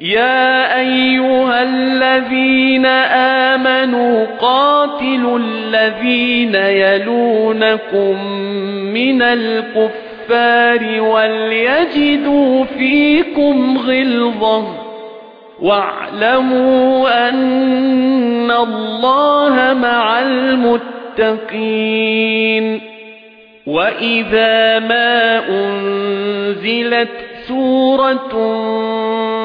يا أيها الذين آمنوا قاتلوا الذين يلونكم من الكفار وليجدوا فيكم غلظة واعلموا أن الله مع المتقين وإذا ما أنزلت سورة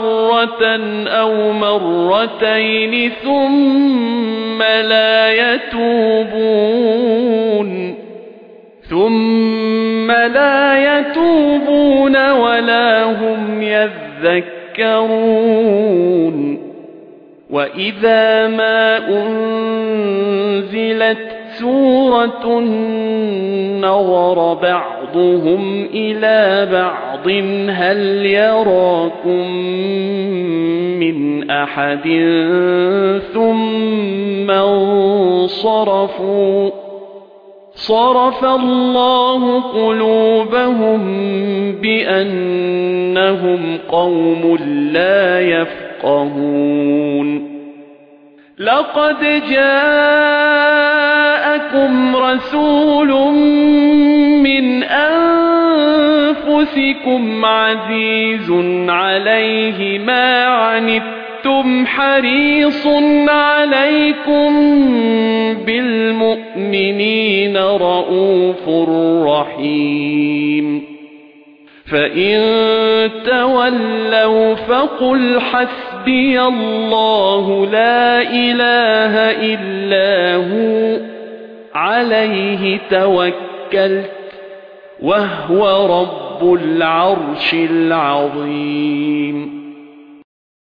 مَرَّةً أَوْ مَرَّتَيْنِ ثُمَّ لَا يَتُوبُونَ. ثُمَّ لَا يَتُوبُونَ وَلَا هُمْ يَذَّكَّرُونَ. وَإِذَا مَا أُنْزِلَتْ سُورَةٌ نَظَرَ بَعْضُهُمْ إِلَى بَعْضٍ هَلْ يَرَاكُمْ مِنْ أَحَدٍ ثُمَّ انصَرَفُوا صَرَفَ اللَّهُ قُلُوبَهُم بِأَنَّهُمْ قَوْمٌ لَّا يَفْقَهُونَ لَقَدْ جَاءَكُمْ رَسُولٌ مِنْ أَنفُسِكُمْ عَزِيزٌ عَلَيْهِ مَا عَنِتُّمْ حَرِيصٌ عَلَيْكُمْ بِالْمُؤْمِنِينَ رَءُوفٌ رَحِيمٌ. فَإِن تَوَلَّوْا فَقُلْ حَسْبِيَ اللَّهُ لَا إِلَٰهَ إِلَّا هُوَ. عَلَيْهِ تَوَكَّلْتُ وَهُوَ رَبُّ الْعَرْشِ الْعَظِيمِ.